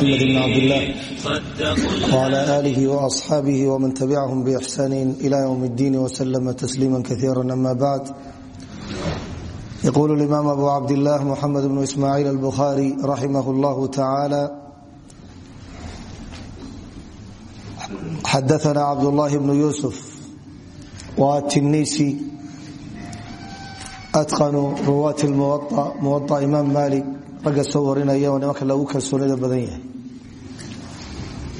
محمد بن عبد الله وعلى آله وأصحابه ومن تبعهم بإحسان إلى يوم الدين وسلم تسليما كثيرا أما بعد يقول الإمام أبو عبد الله محمد بن إسماعيل البخاري رحمه الله تعالى xadaana cabdulaahi bnu yuusuf waa tinisi atqanu ruwaati muwa imaam maalik ragga soo warinaya oo nimanka lagu kalsoonida badan yahay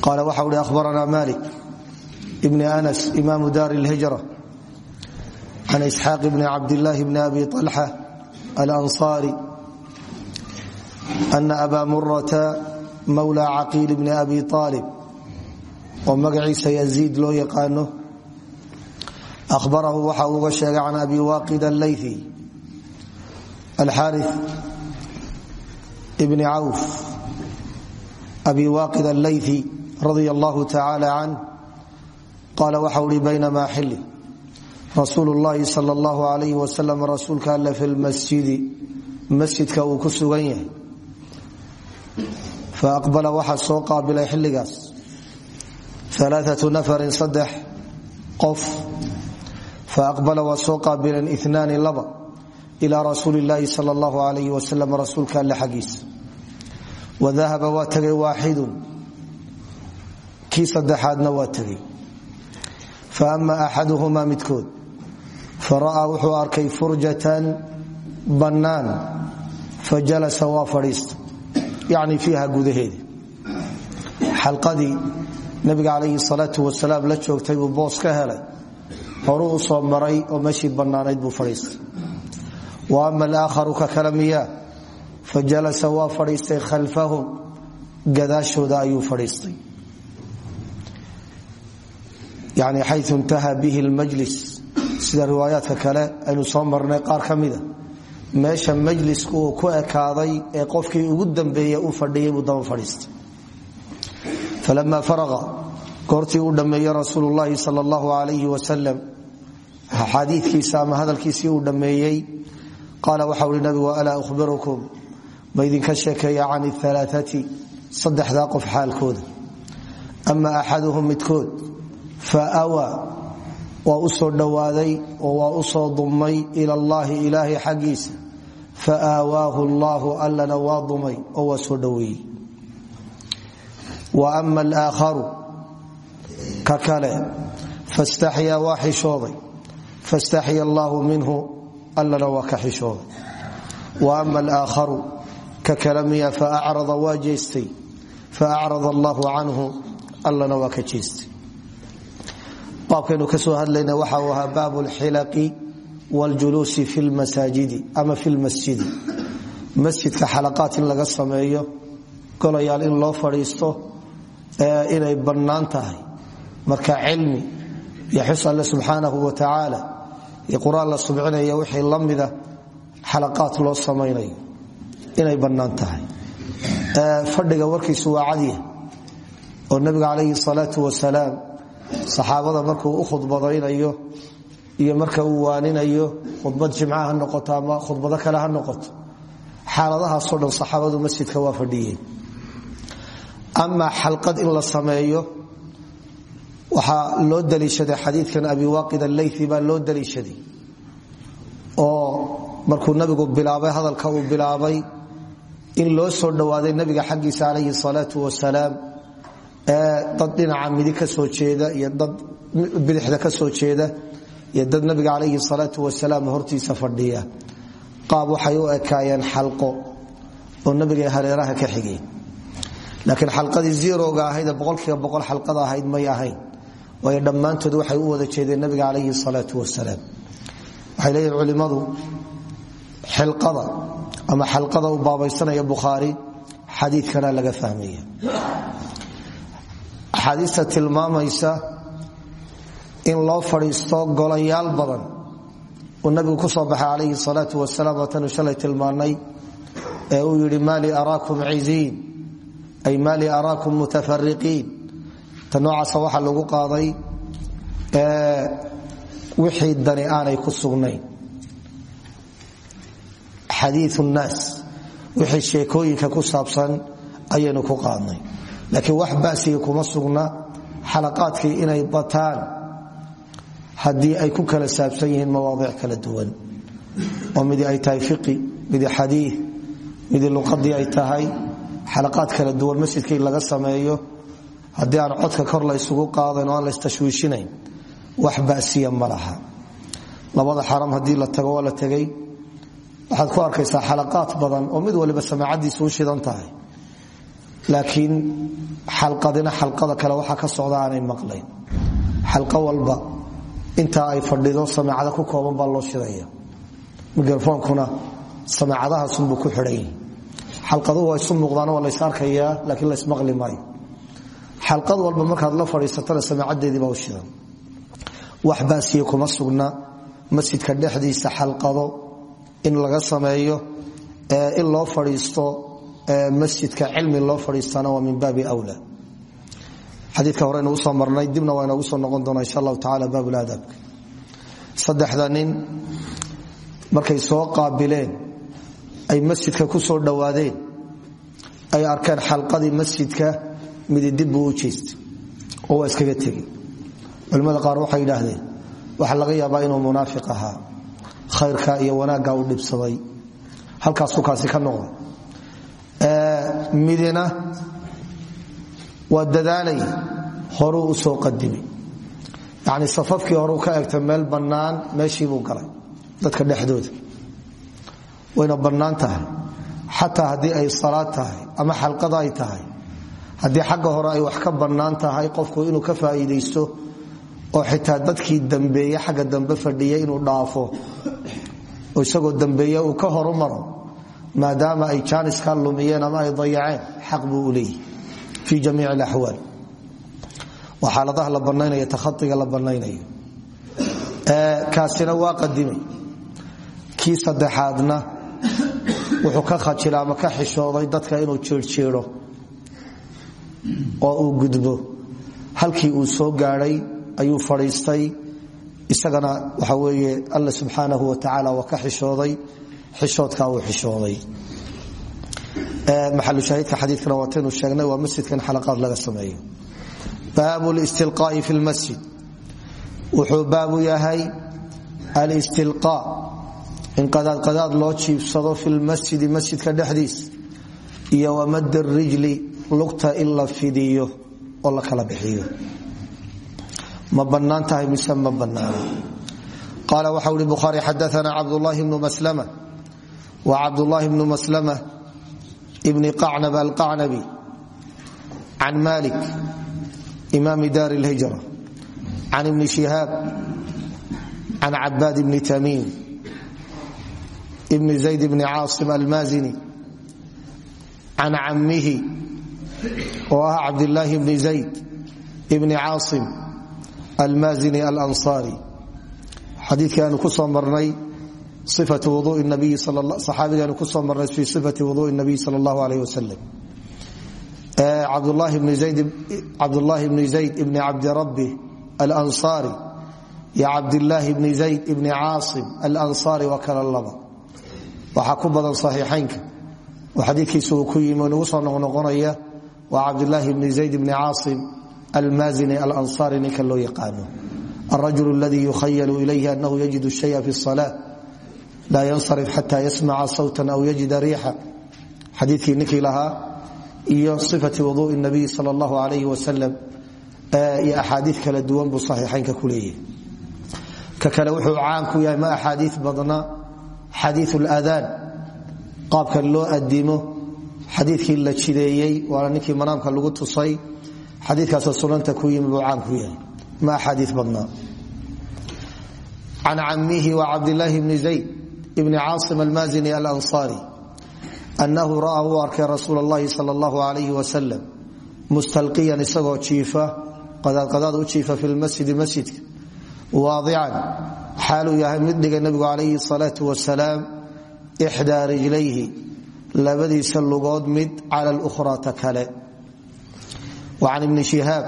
qaala waxa uhi ahbaranaa malik bni anas imaamu daari اlhijra can isxaaq bni cabdillaahi bni abi طalxa alanصaari ana aba murata mawla caqiil bni abi aalib oo magaciisa yaziid loo yaqaano ahbarahu waxa uu uga sheegay can abi waaqid allaythi alxaari bni cawf abi waaqid allaythi radia allahu tacaala can qaala waxa uhi baynamaa xili rasuulu llahi sal allahu alayh wasalam rasuulka alle fi lmasjidi masjidka uu ku sugan yahay. Faaqbala waxa soo qaabilay xilligaas. Alaaatu nafarin saddex qof. Faaqbala waa soo qaabileen inaani laba ilaa rasuuli llaahi sal allahu alayh wasalam rasuulka alle xaggiisa wadahaba waa tegay waaxidun kii saddexaadna waa tegay faama axaduhumaa midkood fara'aa wuxuu arkay furjatan bannaan fajalasa waa fadhiista yani fiiha gudaheeda xaladii nabiga calayhi salaau wasalaam la joogtay buu boos ka helay. Horuu u soo maray oo meeshii bannaanayd buu fadhiistay. Wa ama alaakharu ka fa jalasa waa fadhiistay khalfahum. Gadaashooda ayuu fadhiistay yani xayu intaha bihi lmajlis sida riwaayaadka kale aynu soo marnay qaar ka mida meesha majlisku uu ku ekaaday ee qofkii ugu dambeeye u fadhiyay buu daba fadhiistay. Falama faraqa goortii uu dhammeeyey rasuul llahi sal allahu alayh wasalam xadiikiisa ama hadalkiisii uu dhammeeyey qaala waxa uhi nabigu alaa uhbirukum ma idinka sheekeeya can alaaati saddexdaa qof fa awaa waa u soo dhowaaday oo waa u dumay ila allahi ilaahay xaggiisa. Fa aawaahu allahu allana waa dumay oo waa soo dhoweeyey wa ama alaakharu ka kale fastaxyaa waa xishooday. Fastaxya allaahu minhu allana waa wa ama alaakharu ka kale miya faacrada waa jeestay. Faacrada allahu canhu allana waa ka jeestay baabkaynu ka soo hadlayna waxa uu ahaa baabu lxilaqi wاljuluusi fi lmasaajidi ama fi lmasjidi masjidka xalaqaat in laga sameeyo golayaal in loo fadhiisto inay bannaan marka cilmi iyo xus alle wa tacaala iyo qur'aan la subcinaya wixii la xalaqaad loo samaynayo inay bannaan fadhiga warkiisu waa cadiya oo nabiga calayhi salaatu wasalaam saxaabada markuu u khudbadaynayo iyo marka uu waaninayo khudbad jimca ha noqoto ama khudbado kale ha noqoto xaaladahaasoo dhan saxaabadu masjidka waa fadhiyeen. Ama xalqad in la sameeyo loo daliishaday xadiikan abi waaqid allayi baa loo daliishaday oo markuu nabigu bilaabay hadalka uu bilaabay in loo soo dhowaaday nabiga xaggiisa calayhi salaau wasalaam dad dhinaca midig ka jeeda iyo dad bidixda ka soo jeeda iyo dad nabiga calayhi salaau wasalaam hortiisa fadhiya. Qaab waxay u ekaayeen xalqo oo nabiga hareeraha ka xigeen. Laakiin xaladii zeroga ahaydee boqolkiiba boqol xalada ahayd may ahayn. Waayo dhammaantood waxay u wada jeedeen nabiga calayhi salaau wasalaam. Waxay leeyihiin culimmadu xilada ama xalqada uu baabaysanaya bukhaari xadiikana laga fahmaya axaadiista tilmaamaysa in loo fadhiisto golayaal badan uu nabigu ku soo baxay calayhi salaau wasalaam waatanu shalay tilmaanay ee uu yidhi maali araakum ciziin? Ay maali araakum mutafariqiin ta noocaasa lagu qaaday wixii dani aanay ku sugnayn. Xadiiu naas wixii sheekooyinka ku saabsan ayaynu ku qaadnay laakiin wax basiga kuma sugna xalaqaadkii inay bataan haddii ay ku kala saabsan yihiin mawaadic kala duwan. Oo midi ay tahay fiqi midi xadii midi luqadii ay tahay xalaqaad kala duwan masjidkii laga sameeyo. Haddii aan codka kor la ysugu qaadayn oo aan la istashwiishinayn wax basiya ma laha. Labada xaram haddii la tago waa la tegay waxaad ku laakiin xalqadina xalqada kale waxaa ka socda aanay maqlayn. Xalqo walba intaa ay fadhido samaacada ku kooban baa loo shidaya mikrofoonkuna samaacadahaasunbuu ku xidhan xalqaduhu waa isu muuqdaan waa lays arkayaa laakiin laysmaqli maayo. Xalqad walba markaad la fadhiisatana samaacadeedii baa u shidan. Wax baasiye kuma sugna. Masjidka dhexdiisa xalqado in laga sameeyo in loo fadhiisto masjidka cilmi loo fadhiistana waa min baabi wla xadiika hore nagu soo marnay dibna waa inagu soo noqon doona insha allahu tacala baabulaadaabka saddexda nin markay soo qaabileen ay masjidka ku soo dhowaadeen ay arkeen xalqadii masjidka mididib buu u jeestay oo waa iskaga tegey. Qaar waxay yidhaahdeen waxaa laga yaabaa inuu munaafiq ahaa khayrka iyo wanaagga u dhibsaday. Halkaasuu kaasi ka noqday midina waa dadaalay horuu u soo qadimay yani safafkii horeu ka egtay meel bannaan meeshiibuu galay dadka dhexdooda. Wayna bannaan tahay. Xataa haddii ay salaad tahay ama xalqada ay tahay haddii xagga hore ay wax ka bannaan tahay qofku inuu ka faa'iidaysto oo xitaa dadkii dambeeye xagga dambe fadhiya inuu dhaafo oo isagoo dambeeye uu ka horumaro maadaama ay jaaniskaa lumiyeen ama ay dayaceen xaq buu u leeyihi fii jamiic alaxwaal. Waa xaaladaha la bannaynayo takhaiga la bannaynayo. Kaasina wuxuu ka khajila ama ka xishooday dadka inuu jeerjeero oo uu gudbo. Halkii uu soo gaadhay ayuu fadhiistay. Isagana waxa weeye alla subxaanahu wa tacaala waa ka xishooday xishoodkaa uu xishooday. Maxalushaahidka xadiikana waataynu sheegnay waa masjidkan xalaqaad laga sameeyo. Baabu listilqaa'i fi lmasjid wuxuu baabu yahay alistilqaa. In qadaadqadaad loo jiibsado fi lmasjidi masjidka dhexdiis. Iyo wamad rijli lugta in fidiyo oo la kala bixiyo. Ma bannaan tahay mise ma bannaano qaala waxau hi bukhaari xadaana cabdulaahi bnu maslama wa cabdulaahi bnu maslama bni qacnab alqacnabi can malik imaami daar اlhijra can ibni shihaab can cabaad bni tamiim bni zayd bni caasim almaazini can cammihi oo ah cabdilaahi bni zayd bni caasim almaazini alansaari xadiikii aanu ku soo marnay ifat wuu nabiyi saxaabigeenu ku soo marnay fi ifati wuu nabiy sal allahu aleyh wasalam cabdulaahi bni zayd ibni cabdirabi alansaari iyo cabdilaahi bni zayd ibni caasim alansaari waa kala laba waxaa ku badan saxiixaynka oo xadiikiisa uu ku yimi nagu soo noqnoqonaya waa cabdilaahi bni zayd ibni caasim almaazini alansaari ninka loo yaqaano alrajul aladii yukhayalu ilayhi anahu yajidu shaya fi اsalaa laa yansarif xata yasmaca sawta aw yajida riixa. Xadiikii ninkii lahaa iyo ifati wudui nabiy sal allahu alayh wasalam iyo axaadii kala duwan buu saxiixaynka ku leeyahy ka kale wuxuu caan ku yahay ma axaadii badna xadiiu ladaan qaabka loo adimo xadiikii la jideeyey waana ninkii manaamka lagu tusay. Xadiikaasoo sunanta ku yimi buu caan ku yahay ma axaadii badna. Can camihi wa cabdilaahi bni zayd bni caasim almaazini alansaari annahu ra'aa uu arkay rasuul اllahi sal اllahu alayh wasalam mustalqiyan isagoo jiifa qadaadqadaad u jiifa fi lmasjidi masjidka. Waadican xaaluu yahay mid dhiga nebigu calayhi salaau wasalaam ixdaa rijlayhi labadiisa lugood mid cala lukhraa ta kale. Can ibni shihaab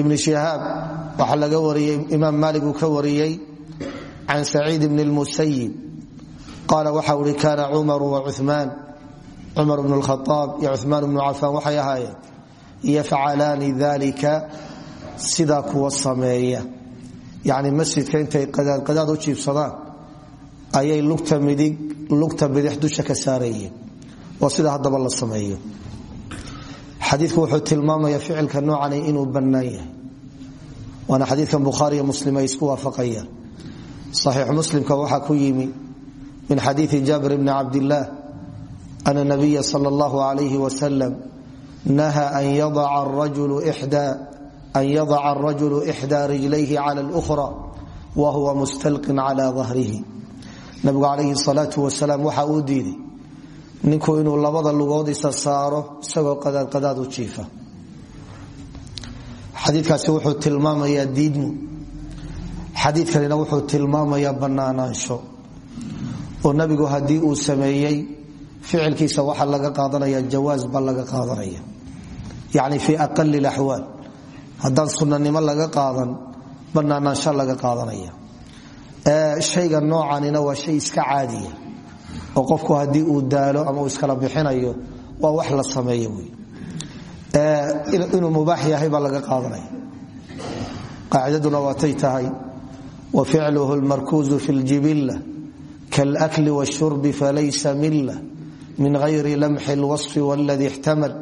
ibni shihaab waxaa laga wariyey imaam maalik uu ka wariyey can saciid bni lmusayib qaala waxa uhi kaana cumaru wa cumaan cumar bnu lkhaaab iyo cumaan bnu cafaan waxay ahaayeen yafcalaani dalika sidaa kuwa sameeya yani masjidka intay qadaadqadaad u jiibsadaan ayay lugta bidix dusha ka saarayeen waa sida haddaba la sameeyo xadiiku wuxuu tilmaamaya ficilka noocani inuu bannaan yahay waana xadiikan bukhaariiyo muslim ay isku waafaqayaan saxiixu muslimka waxaa ku yimi min xadiii jaabir bni cabdillaah ana nabiya sal allahu alayhi wasalam naha an yadaca arajulu ixdaa rijlayhi cala lkhra wa huwa mustalqin cala dahrihi nabigu calayhi salaatu wasalaam waxa uu diiday. ninku inuu labada lugood isa saaro isagoo qadaadqadaad u jiifa xadiikaasi wuxuu tilmaamayaa diidmu xadiikanina wuxuu tilmaamayaa bannaanaansho oo nabigu haddii uu sameeyey ficilkiisa waxaa laga qaadanaya jawaas baa laga qaadanaya. Yacni fii aqali laxwaal haddaan sunnanimo laga qaadan bannaanaansho laga qaadanaya. Shayga noocanina waa shay iska caadiya oo qofku haddii uu daalo ama uu iskala bixinayo waa wax la sameeyo wy inuu mubaax yahay baa laga qaadanaya. Qaacidaduna waatay tahay wa ficluhu lmarkuuzu fi ljibilla kalakli washurbi falaysa milla min hayri lamxi lwasfi wladi ixtamal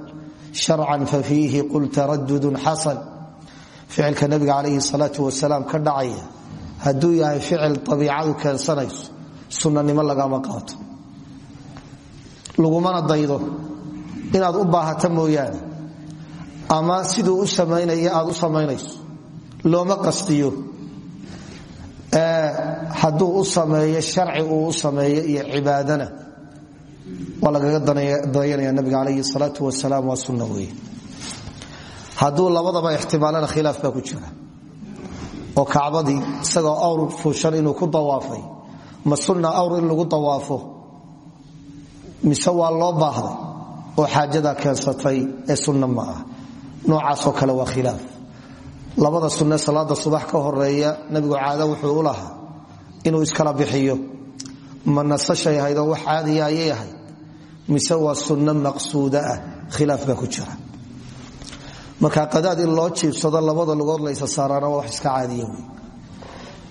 sharcan fafiihi qul taradudun xasan ficilka nabiga calayhi salaatu wasalaam ka dhacaya hadduu yahay ficil abiicadu keensanayso sunanimo lagama qaato lagumana daydo inaad u baahata mooyaane ama siduu u samaynaya aad u samaynayso looma qastiyo hadduu u sameeyo sharci uu u sameeyo iyo cibaadana waa lagaga nabiga calayhi salaatu wasalaam waa sunna hadduu labadaba ixtimaalana khilaaf baa ku jira. Oo kacbadii isagoo awr fuushan inuu ku dawaafay ma sunna awr in lagu dawaafo? Mise waa loo baahday oo xaajadaa keensatay ee sunna ma ah noocaasoo kale khilaaf. Labada sunne salaada subax ka horreeya nabigu caado wuxuu u lahaa inuu iskala bixiyo. Ma oo wax caadiya ayay ahayd. Mise waa sunno maqsuuda ah. Khilaaf baa ku jira. Marka qadaad in loo jiibsado labada lugood laysa saaraana waa wax iska caadiya wey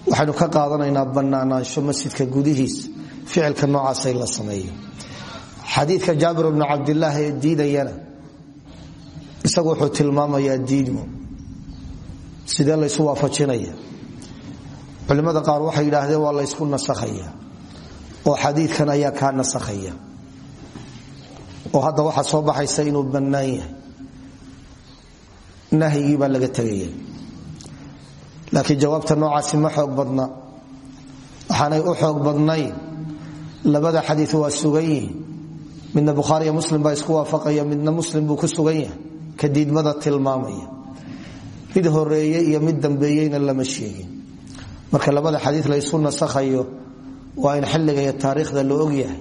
waxaynu ka qaadanaynaa bannaanaansho masjidka gudihiis. Ficilka noocaasa in la sameeyo. Xadiidka jaabir bnu cabdilaah ee diidayana. Isagu wuxuu tilmaamayaa diidmo. Sidee laysu waafajinaya culimmada qaar waxay yidhaahdeen waa laysku nasakhaya oo xadiidkan ayaa kaa nasakhaya oo hadda waxaa soo baxaysa inuu bannaan yahay. Nahyigii baa laga tegaya laakiin jawaabta noocaasi ma xoog badna. Waxaanay u xoog badnayn. Labada xadii waa sugan yihiin. Midna bukhaariyo muslim baa isku waafaqaya midna muslim buu ku sugan yahay. Ka tilmaamaya. Mid horeeye iyo mid dambeeyeyna lama sheegin marka labada xadii laysu nasakhayo waa in xilliga iyo taariikhda la ogyahay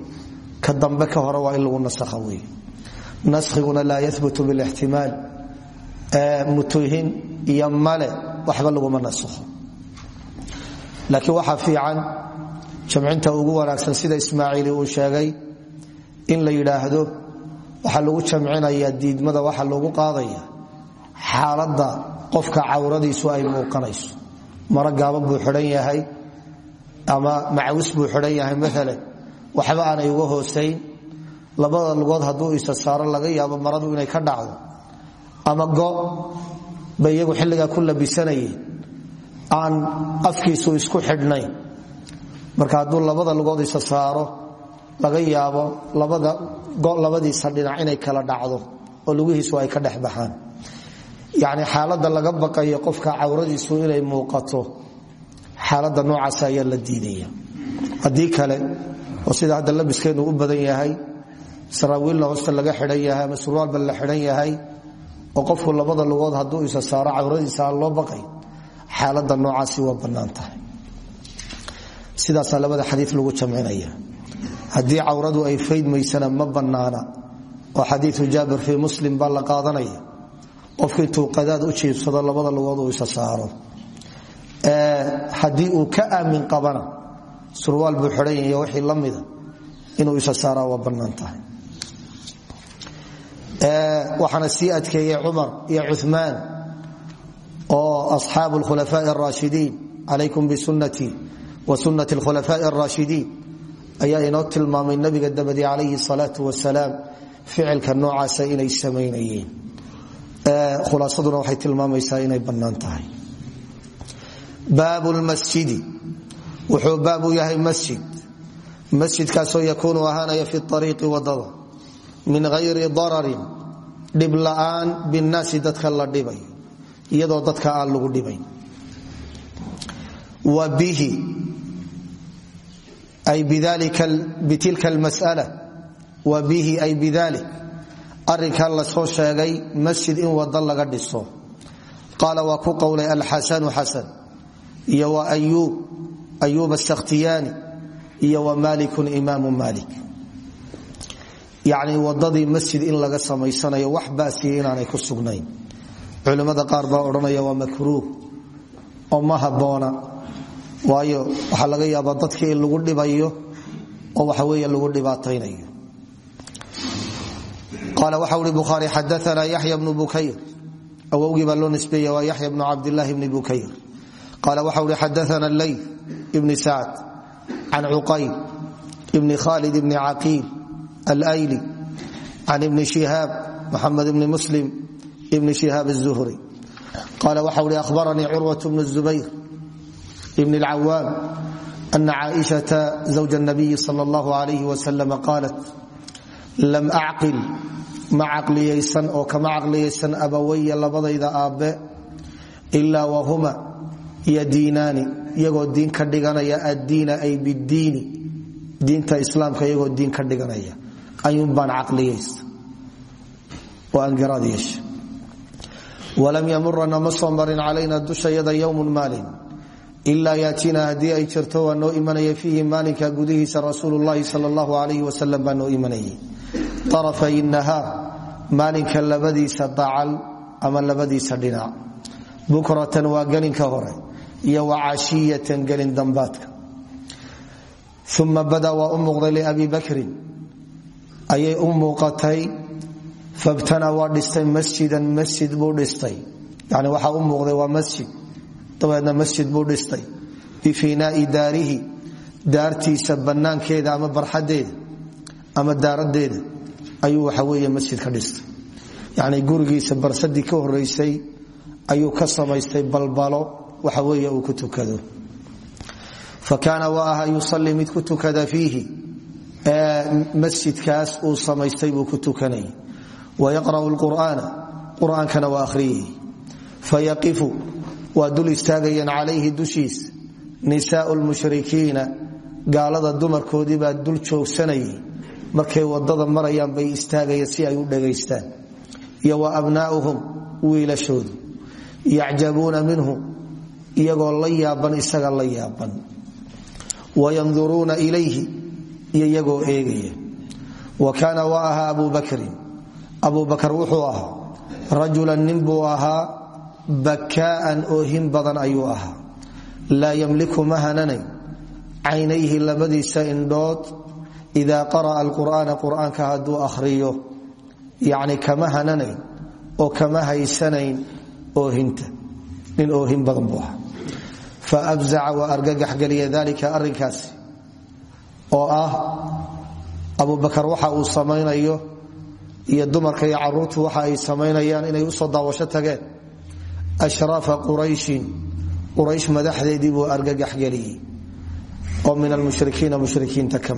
ka dambe ka hore waa in lagu nasakha wey naskhiguna laa yahbutu bilixtimaal mutuhin iyo male waxba laguma nasakho. Laakiin waxaa fiican jamcinta ugu wanaagsan sida ismaaciili uu sheegay in la yidhaahdo waxaa lagu jamcinaya diidmada waxa lagu qaadaya xaaladda qofka cawradiisu ay muuqanayso maro gaaban buu xidhan yahay ama macawis buu xidhan yahay maalan waxba aanay uga hoosayn labada lugood hadduu isa saaro laga yaabo maradu inay ka dhacdo. Ama go bay iyagu xilligaa ku labisanayeen. Aan afkiisu isku xidhnayn. Marka hadduu labada lugood isa saaro laga yaabo labadiisa dhinac inay kala dhacdo oo lugihiisu ay ka dhex baxaan yacni xaaladda laga baqayo qofka cawradiisu inay muuqato xaaladda noocaas ayaa la diidaya haddii kale oo sida hadda labiskeennu u badan yahay saraawiilna hoosta laga xidhan yahay ama surwaalba la xidhan yahay oo qofku labada lugood hadduu isa saaro cawradiisa loo baqay xaalada noocaasi waa bannaan tahay. Sidaasaa labada lagu jamcinaya haddii cawradu ay faydmaysana ma bannaana oo xadiiu jaabir fii muslim baa la qofkii tuuqadaad u jiibsado labada lugood uu isa saaro. Haddii uu ka aamin qabana surwaal buu xidhan iyo wixii la inuu isa saaraa waa bannaan tahay. Waxaana sii adkeeyey cumar iyo cumaan oo asxaabu alkhulafaa'i araashidiin calaykum bisunnatii wa sunnati alkhulafaa'i araashidiin ayaa inoo tilmaamay nebiga dabadi calayhi salaatu wasalaam ficilka noocaasa inay samaynayeen khulaasaduna waxay tilmaamaysaa inay bannaan tahay. Baabu lmasjidi wuxuu baabu yahay masjid. Masjidkaasoo yakuunu ahaanaya fi ariiqi waddada. Min hayri dararin. Dhib la'aan binnaasi dadka la dhibayo iyadoo dadka aan lagu dhibayn wa bihi. Ay bitilka almas'ala wa bihi ay bidalik arrinkan la soo sheegay masjid in wada laga dhiso. Qaala waa ku qowlay alxasanu xasan iyo wa ayuub ayuub asakhtiyaani iyo wa malikun imaamu malik yacni wadadii masjid in laga samaysanayo wax baasiya inaanay ku sugnayn. Culimmada qaar baa odhanaya waa makruuh oo ma habboona. Waayo waxaa laga yaabaa dadkii in lagu dhibayo oo waxa weeye lagu dhibaataynayo qaala waxa ui bukhaari xadaana yaxya bnu bukayr awowgii baa loo nisbeeye waa yaxya bnu cabdilahi bni bukayr qaala waxa uhi xadaana leyl ibni sacd can cuqayl ibni khalid ibni caqiil alayli can ibni shihaab maxamed ibni muslim ibni shihaab azuhri qaala waxa uhi ahbaranii curwat bnu zubayr ibni اlcawaam ana caaishaa zawja nabiyi sal اllahu alayh waslm qaalat lam acqil ma caqliyaysan oo kama caqliyaysan abawaya labadayda aabbe ilaa wahuma yadiinaani iyagoo diin ka dhiganaya addiina ay bidiini diinta islaamka iyagoo diin ka dhiganaya. Ayuun baan caqliyaysa. Oo aan garaad yeesha walam yamurana ma soo marin calayna dushayada yowmun maalin ilaa ay jirto waa noo imanaya fiihi maalinka gudihiisa rasuulu llahi sal allahu alayh wasalam baa noo imanayay arafay nahaar maalinka labadiisa dacal ama labadiisa dhinac bukratan waa gelinka hore iyo wacashiyatan gelin dambaadka uma bada waa u muuqday liabi bakrin ayay u muuqatay fabtana waa dhistay masjidan masjid buu dhistay yani waxaa u muuqday waa masjid dabeedna masjid buu dhistay bifiinaai daarihi daartiisa bannaankeeda ama barxadeeda ama daaradeeda ayuu waxa weeye masjid ka dhistay. Yacni gurigiisa barsadii ka horeysay ayuu ka samaystay balbalo waxa weeye uu ku tukado. Fa kaana wa aha yusalii mid ku tukada fiihi masjidkaas uu samaystay buu ku tukanayay wa yaqra'u lqur'aana qur'aankana waa akhriyay fayaqifu waa dul istaagayeen calayhi dushiis nisaau lmushrikiina gaalada dumarkoodii baa dul joogsanayay markay waddada marayaan bay istaagayeen si ay u dhagaystaan iyo wa abnaa'uhum wiilashoodu. Yacjabuuna minhu iyagoo la yaaban isaga la yaaban. Wayanduruuna ilayhi iyo iyagoo eegaya. Wa kaana wa ahaa abu bakrin. Abu bakar wuxuu ahaa rajulan nin buu ahaa bakaa'an oohin badan ayuu ahaa. Laa yamliku ma hananay caynayhi labadiisa indhood ida qara'a alqur'aana qur'aanka hadduu ahriyo yacni kama hananayn oo kama haysanayn oohinta nin oohin badan buu ahaa fa abzaca waa argagax geliya dalika arrinkaasi oo ah abubakar waxa uu samaynayo iyo dumarka iyo caruurtu waxa ay samaynayaan inay u soo daawasho tageen ashraafa qurayshin quraysh madaxdeedii buu argagax geliyey oo min almushrikiina mushrikiinta ka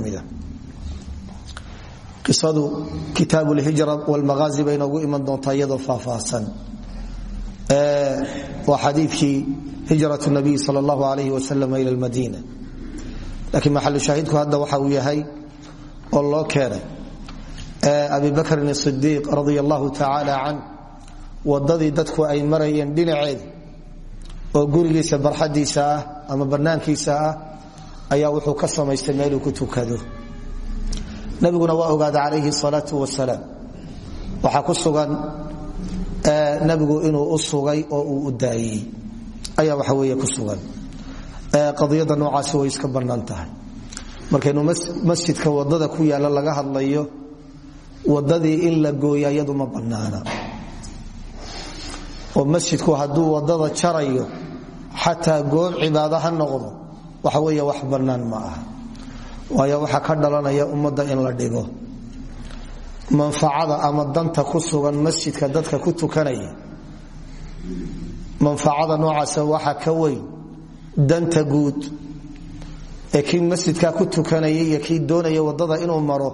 qisadu kitaab lhijra wlmahaazi bay noogu iman doontaa iyadoo faahfaahsan. Waa xadiikii hijrat nabiy sal allahu alayh wasalam ila lmadiina laakiin maxalu shaahidku hadda waxa uu yahay oo loo keenay. Abi bakrin sidiiq radia allahu tacaala can wadadii dadku ay marayeen dhinaceeda oo gurigiisa barxadiisa ah ama banaankiisa ah ayaa wuxuu ka samaystay meeluu ku tukado nabiguna waa ogaada calayhi salaau wasalaam waxaa ku sugan nabigu inuu u sugay oo uu u daayey. Ayaa waxa wey ku sugan. Qadiyada noocaasi way iska bannaan tahay. Markaynu masjidka waddada ku yaalla laga hadlayo wadadii in la gooya iyadu ma bannaana. Oo masjidku hadduu waddada jarayo xataa goob cibaado ha noqdo waxa weeye wax bannaan ma aha waayo waxaa ka dhalanaya ummadda in la dhigo. Manfacada ama danta ku sugan masjidka dadka ku tukanaya manfacada noocaasa waxaa ka weyn danta guud. Ee kii masjidkaa ku tukanaya iyo kii doonaya waddada inuu maro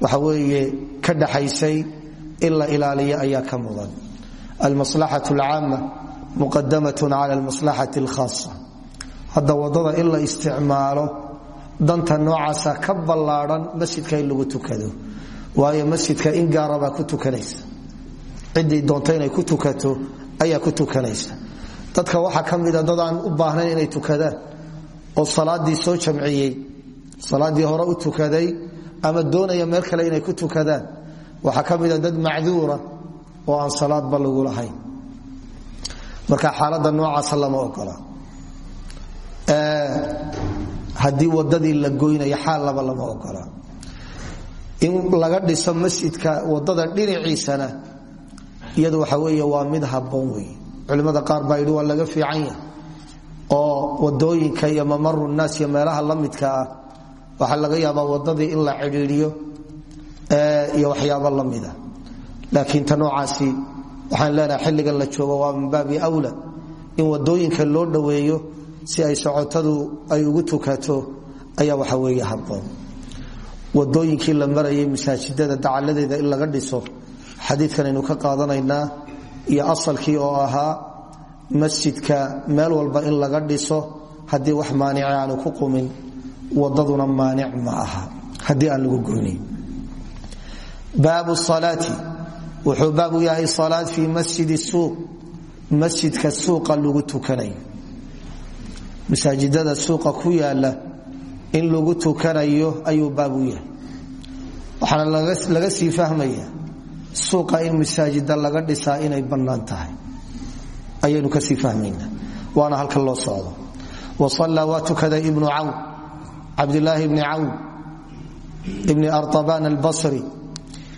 waxa weeye ka dhaxaysay in la ilaaliyo ayaa ka mudan. Almaslaxat alcaama muqadamatun cala almaslaxati alkhaasa hadda waddada in la isticmaalo danta noocaasa ka ballaadhan masjidka in lagu tukado. Waayo masjidka in gaarabaa ku tukanaysa. Ciddii doonta inay ku tukato ayaa ku tukanaysa. Dadka waxaa ka mida dad aan u baahnayn inay tukadaan. Oo salaadii soo jamciyey salaadii hore u tukaday ama doonaya meel kale inay ku tukadaan. Waxaa ka mida dad macduura oo aan salaadba lagu lahayn. Marka xaalada noocaasa lama ogola haddii wadadii la goynayo xaal laba lama ogola. In laga dhiso masjidka waddada dhinaciisana iyadu waxa wey waa mid haboon wey culimada qaar baa yidhi laga fiican yahay. Oo waddooyinka iyo mamaru naas iyo meelaha la ah waxaa laga yaabaa wadadii in la cidhiidiyo iyo waxyaabo la mida. Laakiin ta waxaan leenahay xilligan la joogo waa min baabi wla in waddooyinka loo dhoweeyo si ay socotadu ay ugu tukato ayaa waxa weeye haboon wadooyinkii la marayay masaajidada dacaladeeda in laga dhiso xadiidkan aynu ka qaadanaynaa iyo asalkii oo ahaa masjidka meel walba in laga dhiso haddii wax maanic aanu ku qumin wadaduna maanic ma aha haddii aan lagu goynayn baabu salaati wuxuu baab u yahay salaad fii masjidi suuq masjidka suuqa lagu tukanayo masaajidada suuqa ku yaalla in lagu tukanayo ayuu baab yahay. Waxaana laga sii fahmaya suuqa in masaajida laga dhisaa inay bannaan tahay. Ayaynu ka sii fahmayna. Waana halkan loo socdo. Wa sallaa waa tukaday ibnu cawn cabdilaahi bni cawn ibni artabaan albasri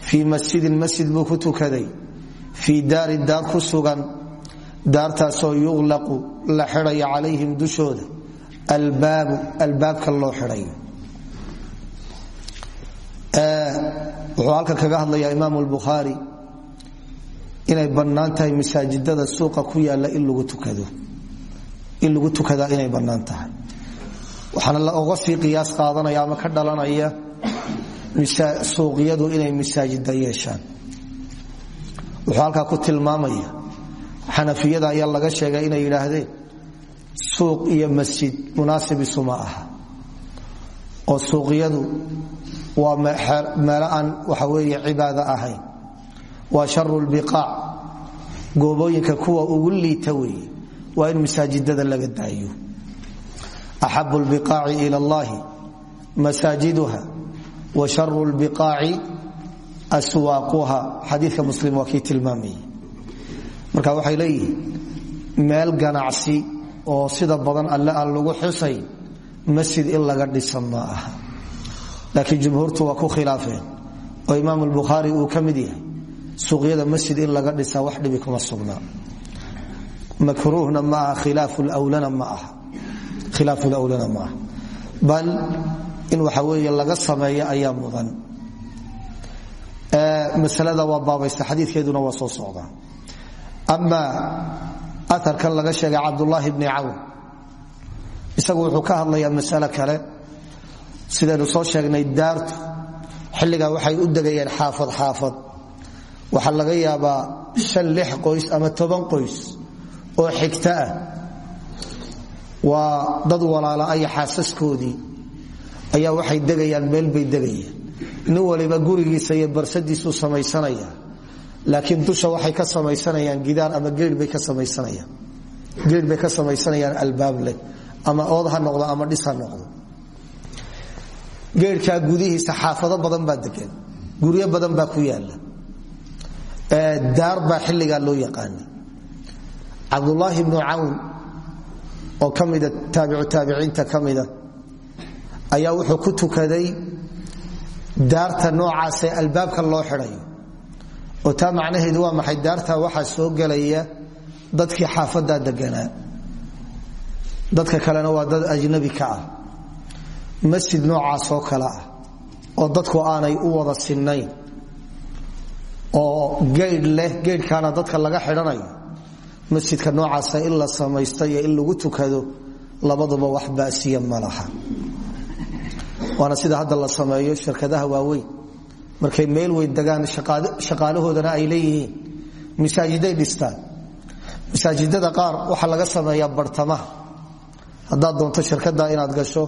fii masjidin masjid buu ku tukaday fii daari daar ku sugan daartaasoo yuqlaqu la xidhayo calayhim dushooda albaabu albaabka loo xidhayo. Wuxuu halkan kaga hadlayaa imaam lbukhaari inay bannaan tahay masaajidada suuqa ku yaalla in lagu tukado in lagu tukadaa inay bannaan tahay. Waxaana la oga sii qiyaas qaadanaya ama ka dhalanaya suuqyadu inay masaajida yeeshaan. Wuxuu halkaa xanafiyada ayaa laga sheegay inay yidhaahdeen suuq iyo masjid munaasib isuma aha. Oo suuqyadu waa meelo waxa weeye cibaado ahayn. Waa sharu lbiqaac goobooyinka kuwa ugu liita weeye waa in masaajidada laga daayo. Axabu lbiqaaci ila allahi masaajiduha wa sharu lbiqaaci aswaaquha. Xadiika muslim waa kii tilmaamayay marka waxay leeyihiin meel ganacsi oo sida badan alle aan lagu xusay masjid in laga dhisa ma aha. Laakiin jumhuurtu waa ku khilaafeen. Oo imaam albukhaari uu ka mid yahay suuqyada masjid in laga dhisaa wax dhibi kuma sugnaa makruuhna ma aha khilaafulwlana ma aha. Khilaafulawlana ma aha. Bal in waxa weeye laga sameeyo ayaa mudan. Masalada waa baabaysta xadiikeeduna waa soo socdaa ama aarkan laga sheegay cabdulaahi bni cawn isagu wuxuu ka hadlayaa masalo kale. Sidaynu soo sheegnay daartu xilligaa waxay u degayeen xaafad xaafad. Waxaa laga yaabaa an lix qoys ama toban qoys oo xigta ah. Waa dad walaala aya xaasaskoodii ayaa waxay degayaan meel bay degayaan nin waliba gurigiisa iyo barsadiisuu samaysanaya laakiin dusha waxay ka samaysanayaan gidaar ama geerbay ka samaysanayaan. Geer bay ka samaysanayaan albaab leh. Ama ood ha noqdo ama dhis ha noqdo. Geerkaa gudihiisa xaafado badan baa degan guryo badan baa ku yaalla daar baa xilligaa loo yaqaanay. Cabdulaahi bnu cawn oo ka mida taabicu taabiciinta ayaa wuxuu ku tukaday daarta noocaasee albaabka loo xidhayo oo taa macnaheedu waa maxay daarta waxaa soo gelaya dadkii xaafadaa deganaa. Dadka kalena waa dad ajnabi ka ah. Masjid noocaasoo kale ah oo dadku aanay u wada sinnayn oo geydh leh geydhkaana dadka laga xidhanayo. Masjidka noocaasa in la samaysto iyo in lagu tukado labaduba wax basiya ma laha. Waana sida hadda la sameeyo shirkadaha waaweyn markay meel weyn degaan shaqaalahoodana ay leeyihiin. Masaajiday dhistaan. Masaajidada qaar waxaa laga sameeyaa bartamaha. Haddaad doonto shirkada inaad gasho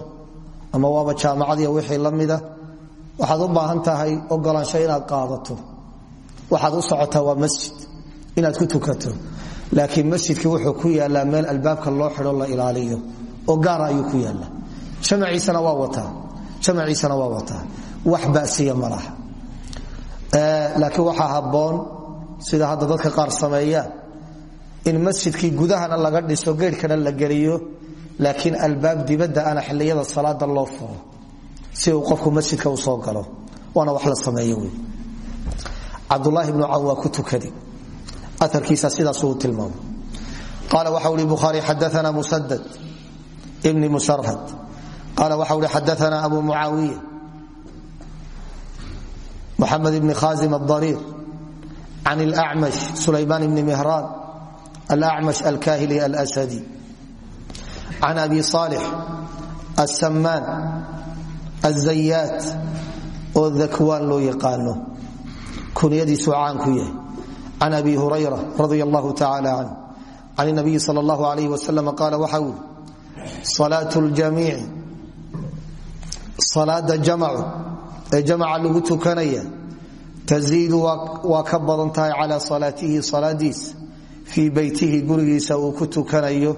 ama waaba jaamacadiy wixii la mida waxaad u baahan tahay ogolaansho inaad qaadato. Waxaad u socotaa waa masjid inaad ku tukato. Laakiin masjidkii wuxuu ku yaalaa meel albaabka loo xidho la ilaaliyo oo gaara ayuu ku yaalla amaciisana waa wataa. Wax basiya ma laha laakiin waxaa habboon sida hadda dadka qaar sameeyaan in masjidkii gudahana laga dhiso geydhkana la geliyo laakiin albaab dibadda ana xiliyada salaada loo furo si uu qofku masjidka u soo galo. Waana wax la sameeyo wey cabdulaahi bnu cawn waa ku tukadi. Aarkiisa sidaasuu tilmaamay qaala waxa ui bukhaari xadaana musarhad. Qaala waxa uhi xadaana abu mucaawiya mxamed ibn khaasim abariir can alacmash sulaymaan ibni mihraan alacmash alkahili alsadi can abi saalix asamaan azayaat oo dakwaan loo yaqaano. Kunyadiisuu caan ku yahay can abi hurayra radi allahu tacaala canh can nabiyi sal allahu alayh wasalam qaala waxa wuli salaat ljamiici salaada jamacu ee jamaca lagu tukanaya taziidu waa ka badan tahay cala salaatihi salaadiis. Fii beytihi gurigiisa uu ku tukanayo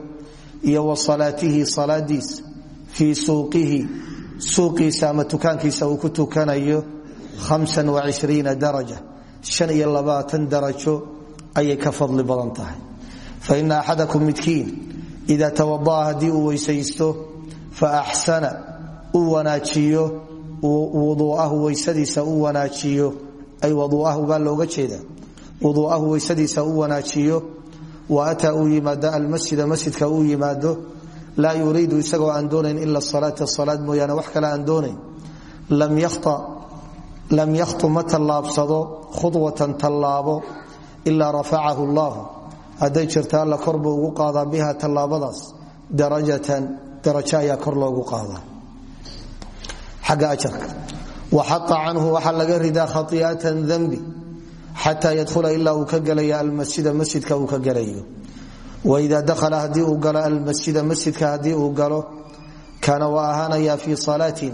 iyo wa salaatihi salaadiis. Fii suuqihi suuqiisa ama tukaankiisa uu ku tukanayo daraja. Darajo ayay ka fadli badan tahay. Faina axadakum midkiin ida tawadaa haddii uu weysaysto faaxsana uu wanaajiyo wuduuahu weysadiisa u wanaajiyo. Ay waduuahu baa looga jeeda wuduuahu weysadiisa u wanaajiyo. Wa ataa uu yimaado almasjida masjidka uu yimaado. Laa yuriidu isagoo aan doonayn ila salaata salaad mooyaane wax kale aan doonayn. Lam yakhtu ma tallaabsado khudwatan tallaabo ilaa rafacahu llahu hadday jirto alla kor buu ugu qaadaa biha tallaabadaas. Darajatan darajo ayaa kor loogu qaadaa xagga ajarka. Wa xata canhu waxaa laga ridaa khai'atan dembi xataa yadhula ilaa uu ka gelaya almasjida masjidka uu ka gelayo waida dakhala haddii uu galo almasjida masjidka haddii uu galo kaana waa ahaanaya fii salaatin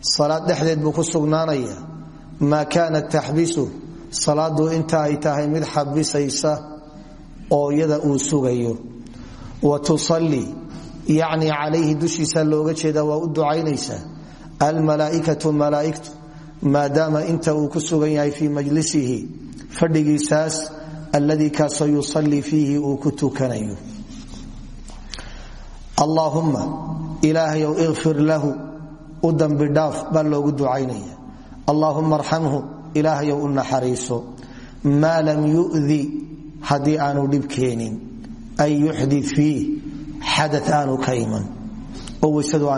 salaad dhexdeed buu ku sugnaanaya maa kaanat taxbisu salaadu inta ay tahay mid xabisaysa oo iyada uu sugayo. Wa tusalli yacni dushiisa looga jeeda waa u ducaynaysaa almalaaikatu malaaigtu maadaama inta uu ku sugan yahay fii majlisihi fadhigiisaas alladii kaasoo yusallii fiihi uu ku tukanayo. Allaahumma ilaahayow ikfir lahu u dambi dhaaf baa loogu ducaynaya. Allaahuma arxamhu ilaahayow u naxariiso. Maa lam yudi haddii aanu dhib ay yuxdi fiih xada aanu ka iman. Oo weysadu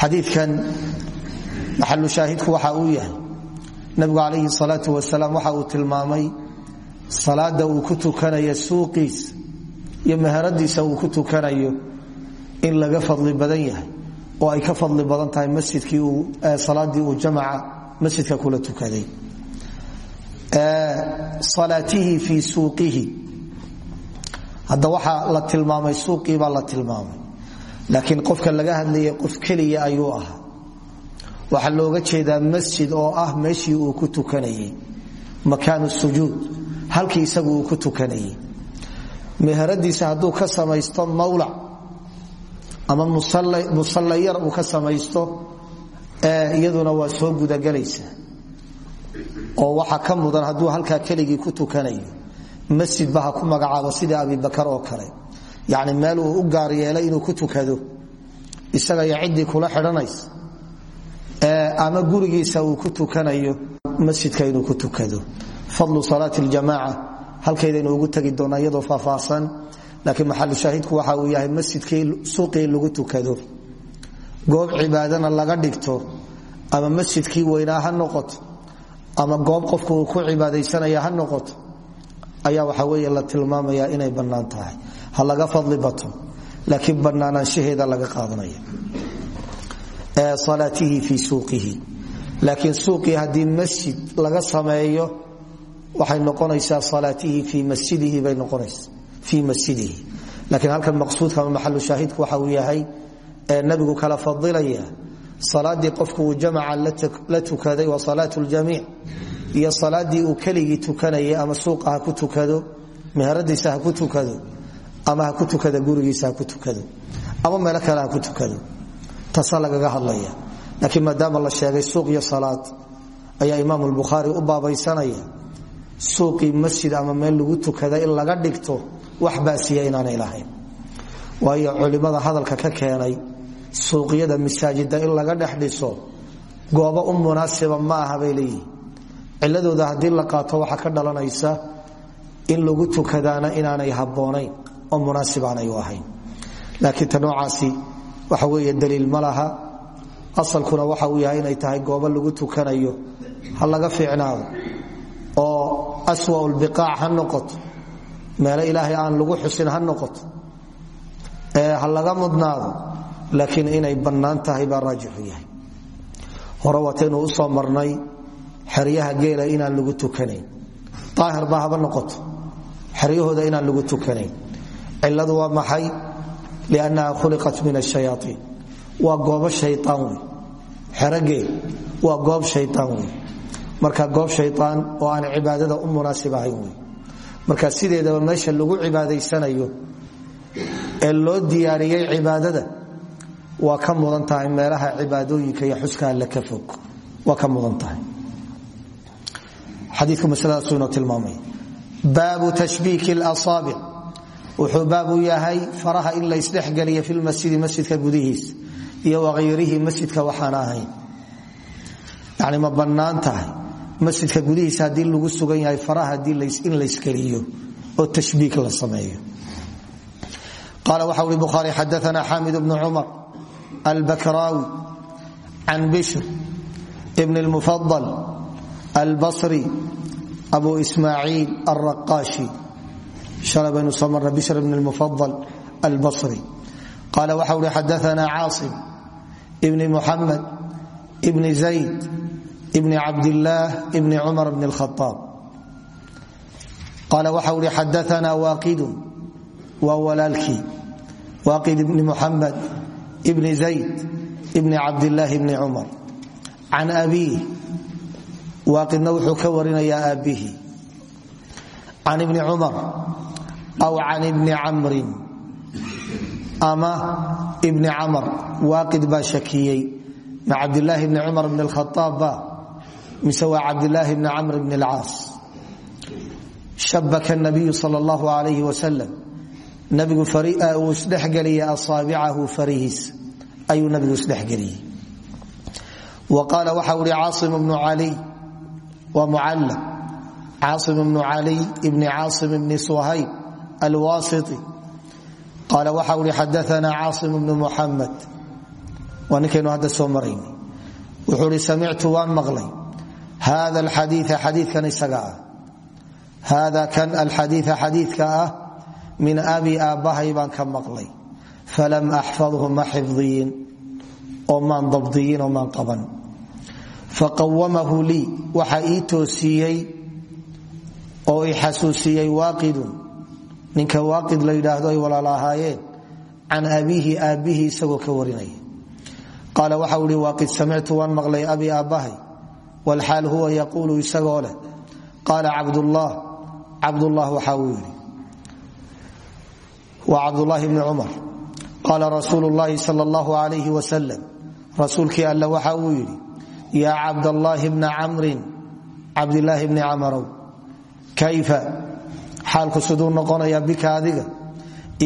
xadiikan maxalu shaahidku waxa uu yahay. Nabigu calayhi salaau wasalaam waxa uu tilmaamay salaada uu ku tukanayo suuqiis iyo meheradiisa uu ku tukanayo in laga fadli badan yahay oo ay ka fadli badan tahay masjidkii salaadii uu jamaca masjidka kula tukaday. Salaatihi fii suuqihi. Hadda waxaa la tilmaamay suuqii baa la tilmaamay laakiin qofka laga hadlayay qof keliya ayuu ahaa. Waxaa looga jeedaa masjid oo ah meeshii uu ku tukanayay makaanu sujuud halkii isagu ku tukanayay. Meheradiisa hadduu ka samaysto mawlac ama musallayar uu ka samaysto iyaduna waa soo gudagelaysa. Oo waxaa ka mudan hadduu halkaa keligii ku tukanayo masjidba ha ku magacaabo sidii abibakar oo kale yani meel uu u gaar yeelay inuu ku tukado. Isaga iyo ciddii kula xidhanaysa ama gurigiisa uu ku tukanayo masjidka inuu ku tukado. Fadlu salaati ljamaaca halkaydaynu ugu tegi doonaa iyadoo faahfaahsan. Laakiin maxalu shaahidku waxa uu yahay masjidkii suuqii lagu tukado. Goob cibaadana laga dhigto. Ama masjidkii weynaa ha noqoto ama goob qofku ku cibaadaysanaya ha noqoto ayaa waxa wey la tilmaamaya inay bannaan ha laga fadli bato laakiin bannaanaanshaheeda laga qaadanaya salaatihi fii suuqihi. Laakiin suuqii haddii masjid laga sameeyo waxay noqonaysaa salaatihi fii masjidihi bay noqonaysa fii masjidihi. Laakiin halkan maqsuudka ama maxalu shaahidku waxa uu yahay ee nabigu kala fadilaya salaadii qofku uu jamaca la tukaday waa salaat ljamiic iyo salaadii uu keligii ama suuqa ku tukado meheradiisa ku tukado ama ha ku tukada gurigiisa ha ku tukado ama meelo kale ha ku tukado taasaa lagaga hadlaya. Laakiin maadaama la sheegay suuq iyo salaad ayaa imaam lbukhaari u baabaysanaya. Suuqii masjid ama meel lagu tukada in laga dhigto wax baasiya inaanay lahayn. Waayo culimada hadalka ka keenay suuqyada masaajida in laga dhex goobo u munaasiba ma aha bay leeyihiin ciladooda la qaato waxaa ka dhalanaysa in lagu tukadaana inaanay habboonayn oo munaasib aanay u ahayn. Laakiin ta noocaasi waxa weeye daliil ma laha. Asalkuna waxa uu yahay inay tahay goobo lagu tukanayo ha laga fiicnaado oo aswa lbiqaac ha noqoto meelo ilaahay aan lagu xusin ha noqoto ha laga mudnaado laakiin inay bannaan tahay baa raajixu yahay. Hore marnay xeryaha geela inaan lagu tukanayn. Daahir baa haba noqoto xeryahooda inaan lagu tukanayn ciladu waa maxay? Liannaha khuliqat min ashayaaiin waa goobo shayaan wey xerogeel waa goob shayaan wey marka goob shayaan oo aan cibaadada u munaasib marka sideedaba meesha lagu cibaadaysanayo ee loo diyaariyey cibaadada waa ka mudan tahay meelaha cibaadooyinka iyo xuska alle ka fog. Waa ka mudan tahay. Xadiiku masladaasuu inoo tilmaamay. Baabu tashbiiki اlasaabic wuxuu baab u yahay faraha in la isdhexgeliya fi lmasjidi masjidka gudihiisa iyo waayrihi masjidka waxaan ahayn. Yani ma bannaan masjidka gudihiisa haddii lagu sugan yahay faraha in laysgeliyo oo tashbiik la sameeyo. Qaala waxa uri bukhaari xadaana xamid bnu cumar albakraawi can bishr bn اlmufadal albasri abu ismaaciil alraqaashi baynu soo marna bishr bn اlmufadal albasri qaala waxa uri xadaana caasim bni muxamed bni zayd bni cabdillaah bni cumar bn اlkhaaab qaala waxa uri xadaana waaqidun waa walaalkii waaqid bni muxamed bni zayd bni cabdillaahi bni cumar can abiih waaqidna wuxuu ka warinayaa aabbihi can ibni cumar aw can ibni camrin ama ibni camr waaqid baa shakiyey ma cabdilaahi bni cumar bn khaaabba mise waa cabdilaahi bni camr bn اlcaas shabaka nabiyu sal اllahu alayh wasalam nabigu uu isdhexgeliyey asaabicahu farihiisa ayuu nabigu isdhexgeliyey wa qaala waxa uhi caaim bnu aliy waa mucallam caaim bnu aliy ibni caaim bni suhayb alwasiti qaala waxa uhi xadaana caasim bnu muxamed waa ninkaynu hadda soo marayna wuxuu hi samictu waan maqlay hada alxadiia xadiikan isaga ah hada kan alxadiia xadiidka ah min abi aabbahay baan ka maqlay falam axfadhu ma xifdiyin oo maan dabdiyin oo maan qaban faqawamahu lii waxa ii toosiiyey oo i xasuusiyey waaqidun ninka waaqid la yidhaahdo ay walaala ahaayeen can abiihi aabbihii isagoo ka warinaya. Qaala waxau ihi waaqid samictu waan maqlay abi aabbahay walxaal huwa yaquulu isagoo leh. Qaala cabdullah cabdullah waxa uu yidhi waa cabdulaahi bni cumar. Qaala rasuulu llaahi sal allahu alayh wasalam rasuulkii alle waxa uu yidhi yaa cabdallaahi bna camrin cabdilaahi bni camarow kayfa xaalku siduu noqonayaa bika adiga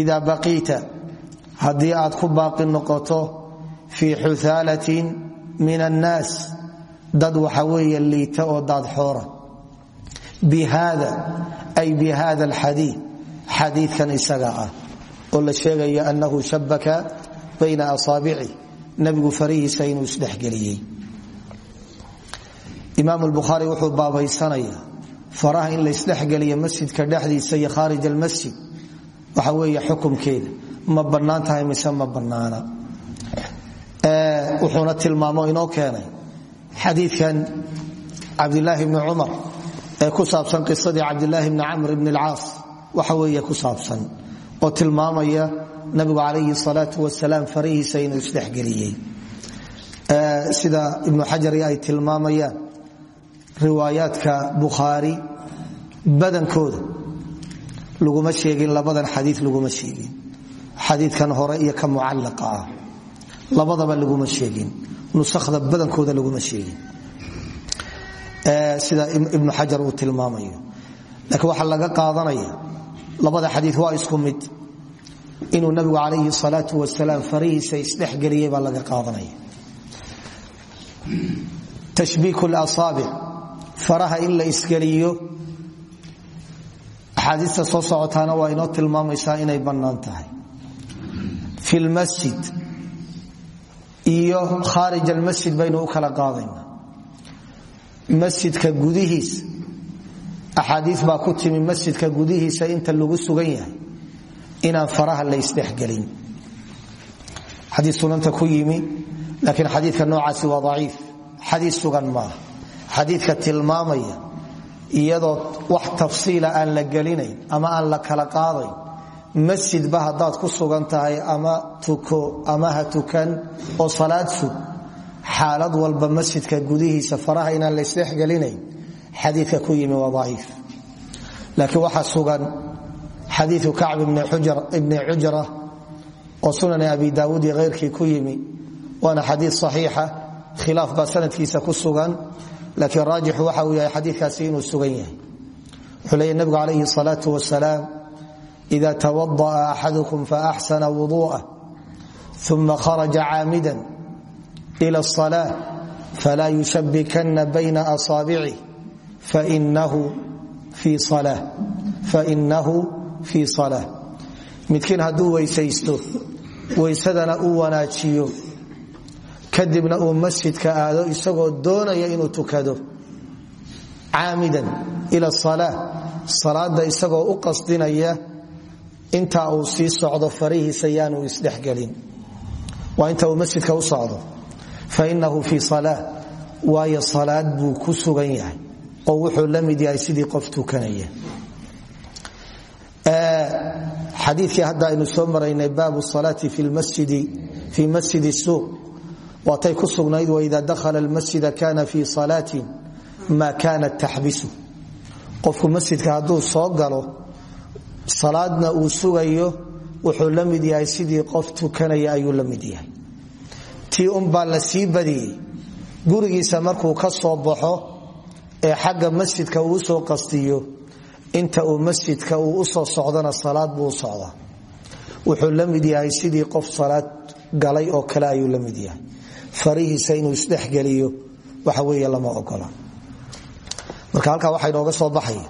idaa baqiita haddii aad ku baaqi noqoto fii xuhaalatin min annaas dad waxa weeye liita oo daadxoora bi haada ay bi hada alxadiid xadiidkan isaga ah oo la sheegaya annahu shabaka bayna asaabici nabigu farihiisa inuu isdhexgeliyey imaam lbukhaari wuxuu baabaysanaya faraha in laysdhexgeliyo masjidka dhexdiisa iyo khaarij almasjid waxa weeye xukumkeeda ma bannaan tahay mise ma bannaana? Wuxuuna tilmaamo inoo keenay xadiidkan cabdilaahi bni cumar ee ku saabsan qisadii cabdilaahi bni camr bni alcaas. Waxa weeye ku saabsan oo tilmaamaya nabigu calayhi salaatu wasalaam farihiisa inuu isdhexgeliyey. Sida ibnu xajari ay tilmaamayaan riwaayaadka bukhaari badankooda. Laguma sheegin labadan xadii laguma sheegin. Xadiikan hore iyo ka mucallaqa ah. Labadaba laguma sheegin. Nusakda badankooda laguma sheegin. Sida ibnu xajar uu tilmaamayo. Laakiin waxaa laga qaadanaya labada xadii waa isku mid. Inuu nabigu calayhi salaau wasalaam farihiisa isdhexgeliyey baa laga qaadanaya. Tashbiik asaabic faraha in la isgeliyo. Axaadiista soo socotaana waa inoo tilmaamaysaa inay bannaan tahay. Fi lmasjid iyo khaarij almasjid baynu u kala qaadayna. Masjidka gudihiisa axaadii baa ku timi masjidka gudihiisa inta lagu sugan yahay inaan faraha la isdhexgelin. Xadii sunanta ku yimi laakiin xadiika noocaasi waa aciif xadii sugan maaha xadiika tilmaamaya iyadoo wax tafsiila aan la gelinayn ama aan la kala qaadayn masjidba haddaad ku sugan tahay ama tuko ama ha tukan oo salaad sug xaalad walba masjidka gudihiisa faraha inaan laysdhexgelinayn xadiika ku yimi waa aciif laakiin waxaa sugan xadiiu kacb ibni cujra oo sunani abi daawuud iyo heyrkii ku yimi waana xadii صaxiixa khilaaf baa sanadkiisa ku sugan laakiin raajixu waxa uu yahay xadiikaasi inuu sugan yahay wuxuu leeya nabigu calayhi الsalaaة wasalaam إida twadaأa axadukum faaxsana wuduءah ثuma kharaja caamida إlى الصلاة fla yushabikana bayna أصاabicih fainahu fii صلاة midkiin hadduu weysaysto weysadana uu wanaajiyo kadibna uu masjidka aado isagoo doonaya inuu tukado. Caamidan ila salaa salaada isagoo u qasdinaya intaa uu sii socdo farihiisa yaanu isdhexgelin waa inta uu masjidka u socdo. Fainahu fii salaa waayo salaad buu ku sugan yahay oo wuxuu la mid yahay sidii qof tukanaya. Xadiikii hadda aynu soo maraynay baabu salaati fii masjidi suuq waatay ku sugnayd waida dakhala lmasjida kana fii salaatin maa kaanat taxbisu. Qofku masjidka hadduu soo galo salaadna uu sugayo wuxuu la mid yahay sidii qof tukanaya ayuu la mid yahay. Tii unbaa la sii badiyey. Gurigiisa markuu ka soo baxo ee xagga masjidka uu soo qastiyo inta uu masjidka uu u soo socdana salaad buu socdaa. Wuxuu la mid yahay oo kale ayuu la mid farihiisa inuu isdhexgeliyo waxa weeye lama ogola. Marka halkaa waxaa inooga soo baxaya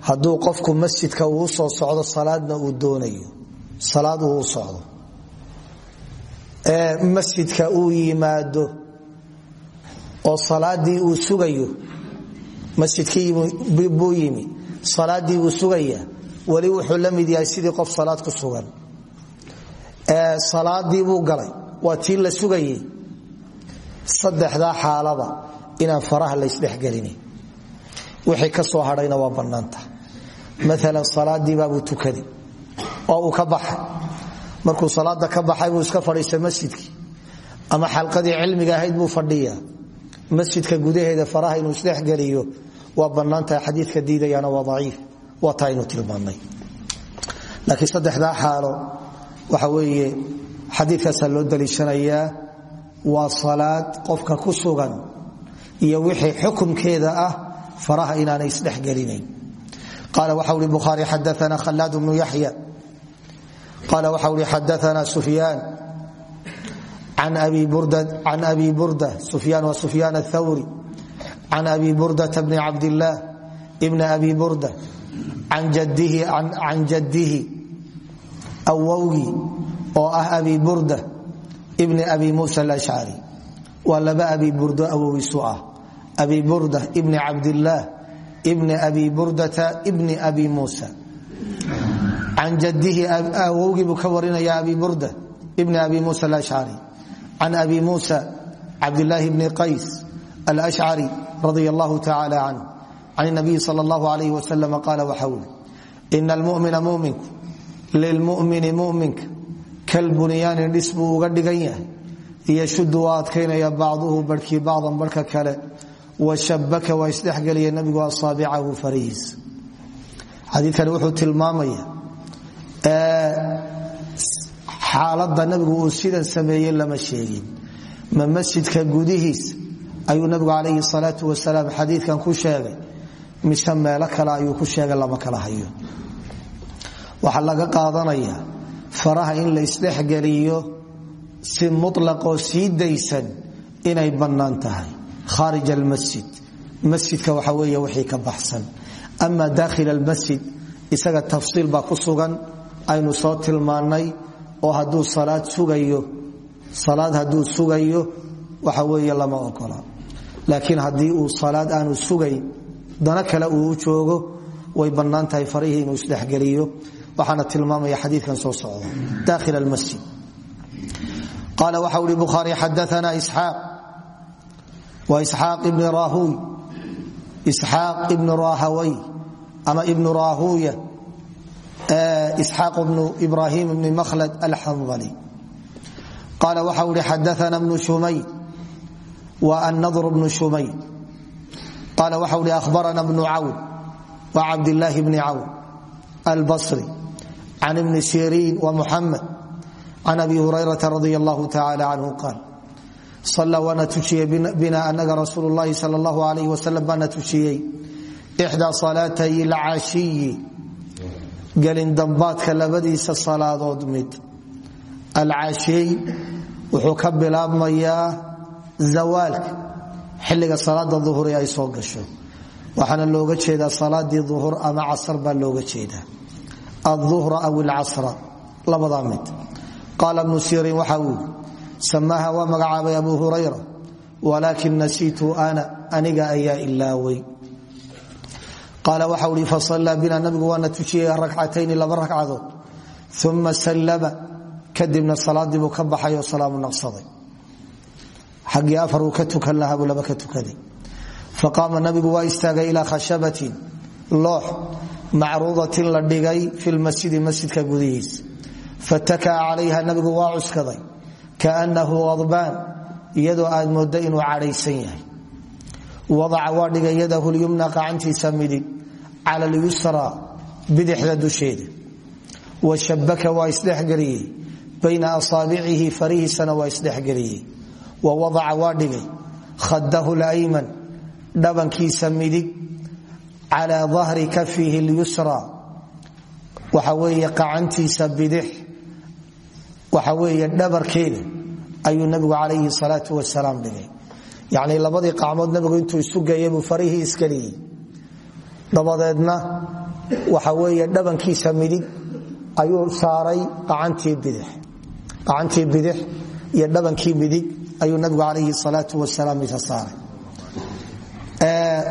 hadduu qofku masjidka uu u soo socdo salaadna uu doonayo. Salaad uu u socdo masjidka uu yimaado oo salaadii uu sugayo masjidkii buu yimi salaadii buu sugaya weli wuxuu la yahay sidii qof salaad ku sugan salaadii buu galay. Waa tii la sugayey saddexdaa xaalada inaan faraha laysdhexgelin wixii ka soo hadhayna waa bannaanta. Maalan salaadiibaabuu tukaday oo uu ka baxay. Markuu salaada ka baxay buu iska fadhiistay masjidkii. Ama xalqadii cilmiga ahayd buu fadhiya masjidka gudaheeda faraha inuu isdhexgeliyo waa banaantahay xadiika diidayana waa aciif waa taa aynu laakiin saddexdaa xaalo waxa weeye xadiikaasaa loo daliishanayaa waa salaad qofka ku sugan iyo wixii xukumkeeda ah faraha inaanay isdhexgelinayn qaala waxa ui bukhaari xadaana khalaad bnu yaxya qaala waxa ui xadaana sufyaan. Can abi burda sufyaan wa sufyaan athawri can abi burdata bni cabdillaah bni abi burda. Can jaddihi awowgii oo ah abi burda bni abi musa alashcari waa laba abi burdo awogiisu ah. Abi burda bni cabdillaah bni abi burdata bni abi musa can jadihi awowgii buu ka abi burda bni abi musa alashcari can abi musa cabdilaahi bni qays alashcari radi allahu tacala canh can nabiyi sal allahu alayh wasalam qaala waxa uli ina almumina lilmumini muminka kalbunyaani dhis buu uga dhigan yahay yashudu waa adkaynaya bacduhu barhkii bacdan barhka kale washabaka waa isdhexgeliya nabigu asaabicahu farihiis xadiikani wuxuu tilmaamaya xaalada nabigu uu sidan sameeye lama sheegin ma masjidka gudihiis ayuu nabigu calayhi salaau wasalaam xadiikan ku sheegay mise meelo kale hayo waxaa laga qaadanaya faraha in la isdhexgeliyo si mulaqoo sii daysan inay bannaan tahay. Khaarij almasjid masjidka waxa weey wixii ka baxsan. Ama daakhil almasjid isaga tafsiil baa ku sugan aynu soo tilmaannay oo hadduu salaad sugayo salaad hadduu sugayo waxa weeye lama ogola. Laakiin haddii uu salaad aanu sugayn dana kale uu joogo way bannaan tahay inuu isdhexgeliyo waxaana tilmaamaya xadiikan soo socda dakhil almasjid. Qaala waxa uhi bukhaari xadaana isxaaq. Wa isxaaq ibni rahuy isxaaq ibnu rahaway ama ibnu rahuya isxaaq bnu ibrahim bni makhlad alxandali qaala waxa uhi xadaana bnu shumay wa annadr bnu shumay qaala waxa uhi ahbarana bnu cawn wa cabdillaahi bni cawn albasri can ibni siriin wa muxamed can abi hurayrata radi allahu tacala canhu qaal sallaa waana tujiyey bina anaga rasuulu llahi sal allahu alayh wasalam baana tujiyey ixdaa salaatay lcashiyi gelindambaadka labadiisa salaadood mid alcashiy wuxuu ka bilaabmayaa zawaalka xilliga salaada duhuri ay soo gasho waxaana looga jeedaa salaadii duhur ama casar auhra aw lcasra labadaa mid qaala bnu sirin waxa uu yidhi samaha waa magacaabay abu hurayra walaakin nasiitu ana aniga ayaa ilaaway qaala waxa uhi fasallaa bina nabigu waana tujiyay rakcatayni laba ragcadood uma sallama kadibna salaadii buu ka baxay oo salaamu naqsaday xaggii afar uu ka tukan lahaa buu laba ka tukaday faqaama nabigu waa istaagay ilaa khashabatin loox macruudatin la dhigay fi lmasjidi masjidka gudihiis. Fatakaa calayha nabigu waa cuskaday kaanahu adbaan iyadoo aad moodo inuu cadhaysan yahay. Wadaca waa dhigay yadahu lyumna qacantiisa midig cala lyusra bidixda dusheeda. Washabaka waa isdhexgeliyey bayna asaabicihi farihiisana waa isdhexgeliyey. Wa wadaca waa dhigay khadahu layman dhabankiisa midig calaa dahri kafihi lyusra waxa weeye qacantiisa bidix. waxa weeye dhabarkeeda ayuu nabigu calayhi salaau wasalaam dhigay. yacnii labadii qacmood nabigu intuu isu geeyay buu farihii isgeliyey dabadeedna waxa weeye dhabankiisa midig ayuu saaray acantii bidix. iyo dhabankii midig ayuu nabigu calayhi salaau wasalaam isa saaray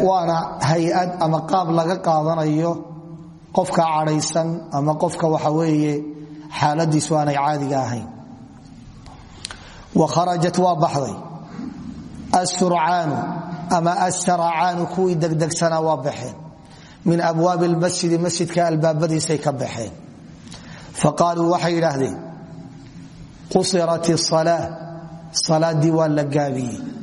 waana hay'ad ama qaab laga qaadanayo qofka cadhaysan ama qofka waxa weeye xaaladiisu aanay caadiga ahayn. Wa kharajat waa baxday. Asurcaanu ama asaracaanu kuwii degdegsanaa waa baxeen. Min abwaabi lmasjidi masjidka albaabadiisay ka baxeen. Faqaaluu waxay yidhaahdeen qusirat isalaa salaadii waa la gaabiyey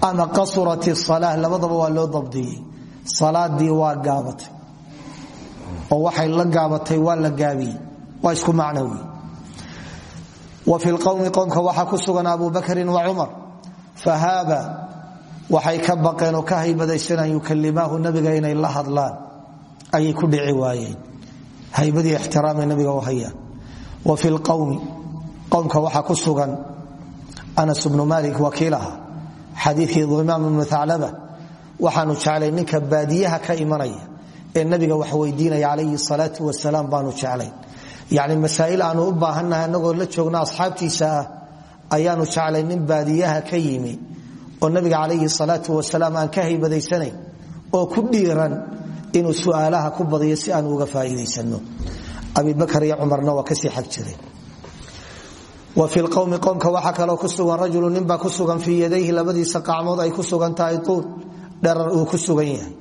ama qasurat isala labadaba waa loo dabdiyey salaadii waa gaabatay. Oo waxay la gaabatay waa la gaabiyey. Waa isku macnowi wa fi lqowmi qowmka waxaa ku sugan abu bakrin wa cumar fahaaba waxay ka baqeen oo ka haybadaysan an yukalimaahu nabiga inay la hadlaan. Ayay ku dhici waayeen. Haybadii ixtiraamay nabiga u hayaan wa fi lqowmi qowmka waxaa ku sugan anas bnu malik wakiilaha xadiikii imaam ibnu aclaba waxaanu jeclay ninka baadiyaha ka imanaya ee nabiga wax weydiinaya calayhi salaau wasalaam baanu jeclayn yani masaail aanu u baahannahay anagoo la joogno asxaabtiisa ah ayaanu jeclay nin baadiyaha ka yimi oo nabiga calayhi salaau wasalaam aan ka haybadaysanayn oo ku dhiiran inuu su'aalaha ku badiyo si aan uga faaiidaysano abibakar iyo cumarna waa ka sii xag jireen wa fi lqowmi qowmka waxaa kaloo ku sugan rajulu ninbaa ku sugan fii yadayhi labadiisa qacmood ay ku sugan tahay tuul dherar uu ku sugan yahay.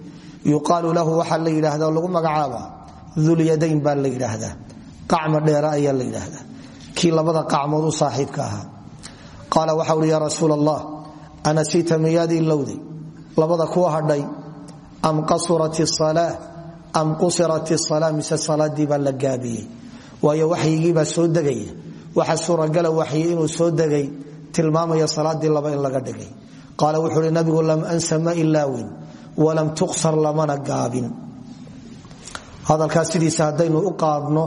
Yuqaalu lahu waxaa la yidhaahda lagu magacaabaa dulyadayn baa la yidhaahdaa. Qacma dheera ayaa la yidhaahdaa. Kii labada qacmood u saaxiibka ahaa. Qaala waxa uhi yaa rasuul allah anasiita miyaad ilowday labada kuwa hadhay am qasurat isalaa am qusirat isalaa mise salaadii baa la gaabiyey? Waayo waxyigiibaa soo degaya waxa suuragala waxyi inuu soo degay tilmaamaya salaadii laba in laga dhigay. Qaala wuxuu uhi nabigu lam ansa ma ilaawin walam tuqsar lamana gaabin. Hadalkaas sidiisa haddaynu u qaadno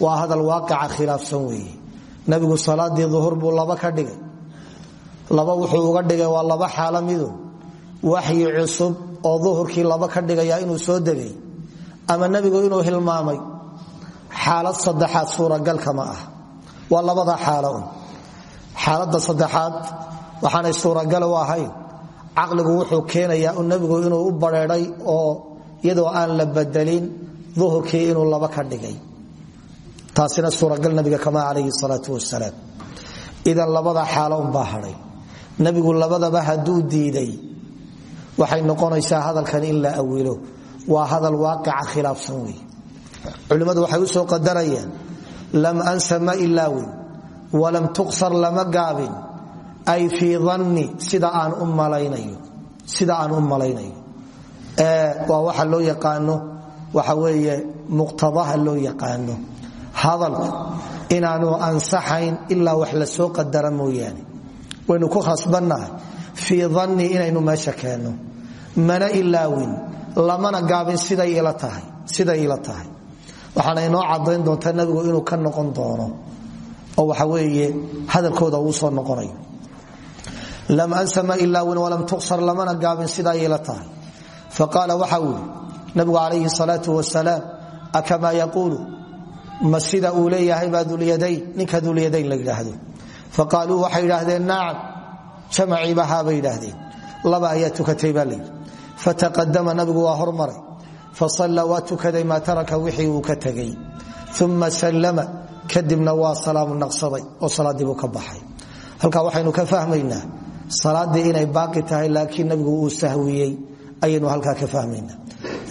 waa hadal waaqica khilaafsan weeye. Nabigu salaadii duhur buu laba ka dhigay. Laba wuxuu uga dhigay waa laba xaalo waxyi cusub oo duhurkii laba ka dhigaya inuu soo degay. Ama nebigu inuu hilmaamay xaalad saddexaad suuragalka ma ah waa labada xaalo. Un xaaladda saddexaad waxaanay suuragal u ahayn caqligu wuxuu keenayaa nebigu inuu u bareeday oo iyadoo aan la bedelin duhurkii inuu laba ka dhigay. Taasina suuragal nabiga kama calayhi salaau wasalaam idan labada xaalo unbaa hadhay. Labadaba hadduu diiday waxay noqonaysaa hadalkan in la awilo. Waa hadal waaqica khilaafsan wey culimmadu waxay u soo qadarayaan lam ansa ma ilaawin walam tuqsar lama gaabin. Ay fii danni sida aan u malaynayo waa waxa loo yaqaano waxa weeye muqtadaha loo yaqaano. Hadalku inaanu ansaxayn ilaa wax la soo qadara mooyaane. Waynu ku khasbannahay fii danni inaynu meesha keenno mana ilaawin lamana gaabin siday ila tahay waxaana inoo cadayn doontaa nabigu inuu ka noqon doono. oo waxa weeye hadalkooda uu soo noqonayo lam ansa ma ilaawin walam tuqsar lamana gaabin sidaa ila tahay. Faqaala waxa yidhi nabigu calayhi salaau wasalaam akamaa yaquulu ma sida uu leeyahay baa dulyadayn ninka dulyadayn la yidhaahdo? Faqaaluu waxay idhaahdeen nacam jamaciibahaabay idhaahdeen laba ayaa tukatay baa layidhi fataqadama nabigu waa hormaray fasalla waa tukaday maa taraka wixii uu ka tegay uma sallama kadibna waa salaamu naqsaday oo salaadiibuu ka baxay halkaa waxaynu ka fahmaynaa salaadii inay baaqi tahay laakiin nabigu uu sahwiyey ayaynu halkaa ka fahmaynaa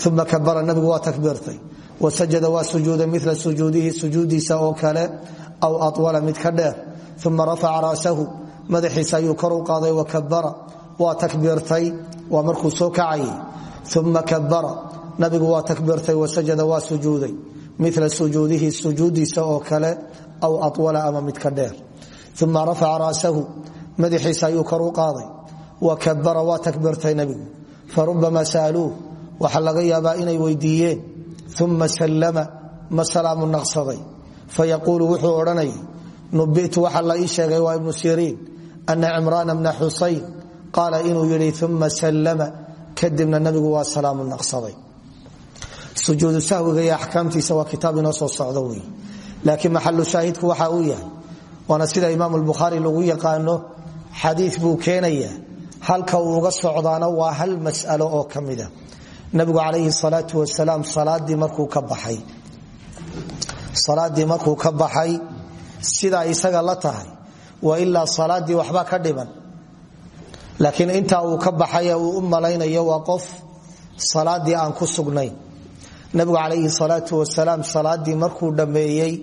uma kabara nabigu waa takbiirtay wasajada waa sujuuday mila sujuudihi sujuudiisa oo kale aw awala mid ka dheer uma rafaca ra'sahu madaxiisa ayuu kor u qaaday kabara nabigu waa takbiirtay wasajada waa sujuuday. Mila sujuudihi sujuudiisa oo kale aw awala ama mid ka dheer. Uma rafaca ra'sahu madaxiisa ayuu kor u qaaday. Wakabara waa takbiirtay nabigu. Farubama saaluuh waxaa laga yaabaa inay weydiiyeen. Uma sallama ma salaamu naqsaday. Fayaquulu wuxuu odhanayay nubitu waxa la ii sheegay waa ibnu siriin ana cimraana bna xusayn. Qaala inuu yidhi uma sallama kadibna nabigu waa salaamu naqsaday sujuudu sahwiga iyo axkaamtiisa waa kitaab inoo soo socdo wey laakiin maxalu shaahidku waxa uu yahay waana sida imaam bukhaari lagu yaqaano xadii buu keenaya halka uu uga socdaana waa hal mas'alo oo ka mida nabigu calayhi salaau wasalaam salaadii markuu ka baxay sidaa isaga la tahay wa ilaa salaadii waxba ka dhiban laakiin intaa uu ka baxay uu u malaynayo waa qof salaadii aan ku sugnayn nabigu calayhi salaau wasalaam salaadii markuu dhammeeyey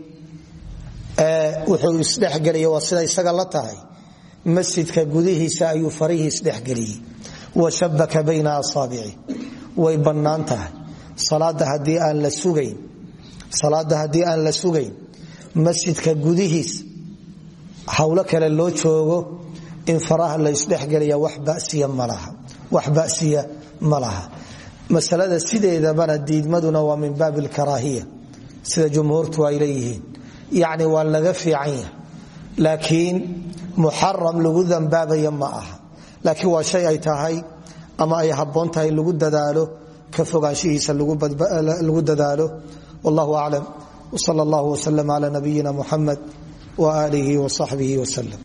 wuxuu isdhexgeliyey waa sida isaga la tahay. Masjidka gudihiisa ayuu farihii isdhexgeliyey. Wa shabaka bayna asaabici. Way bannaan tahay. Salaada haddii aan la sugayn salaada haddii aan la sugayn masjidka gudihiis howlo kale loo joogo in faraha la isdhexgeliya wax basiya malaha masalada sideedabana diidmaduna waa min baabi alkaraahiya sida jumhuurtu ay leeyihiin. Yacni waa laga fiican laakiin muxaram lagu dambaabaya ma aha. Laakiin waa shay ay tahay ama ay habboon tahay dadaalo ka fogaanshihiisa lagu dadaalo. Wallahu aclam wsal allah wslm cla nabiyina muxamed waaalihi wasaxbihi wslm